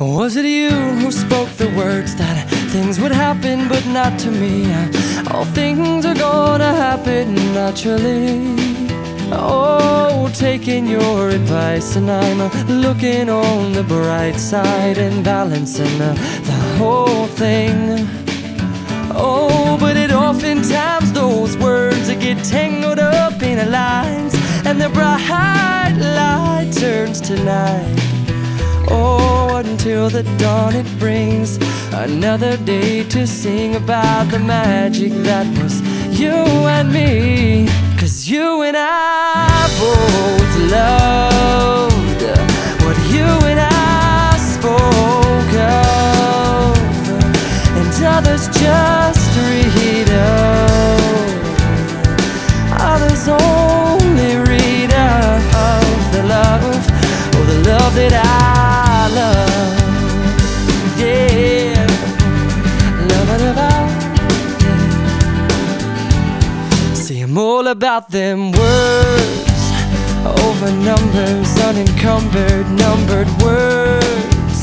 Was it you who spoke the words that things would happen but not to me? All things are gonna happen naturally. Oh, taking your advice, and I'm looking on the bright side and balancing the, the whole thing. Oh, but it oftentimes those words get tangled up in lines, and the bright light turns to night. Until the dawn it brings another day to sing about the magic that was you and me. Cause you and I both loved what you and I spoke of, and others just about them words over numbers, unencumbered, numbered words.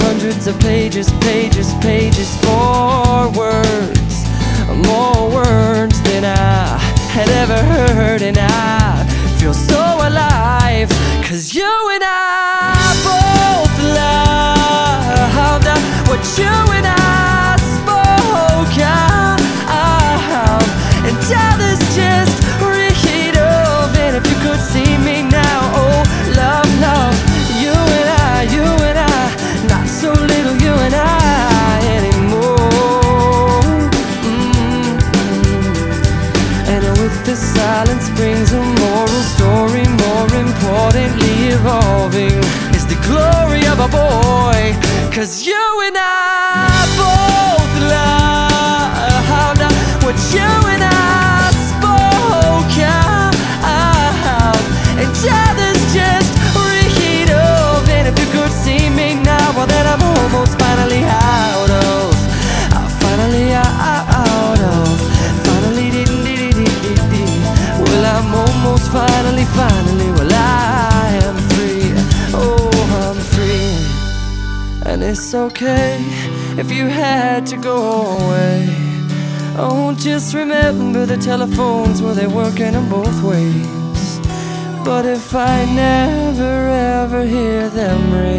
Hundreds of pages, pages, pages for words. More words than I had ever heard, and I Cause you and I both loved what you and I spoke of. And others just read of. And if you could see me now, well, then I'm almost finally out of. I'm finally out of. Finally, did did did did did. Well, I'm almost finally, finally, And it's okay if you had to go away. Oh, just remember the telephones were they working in both ways. But if I never ever hear them ring,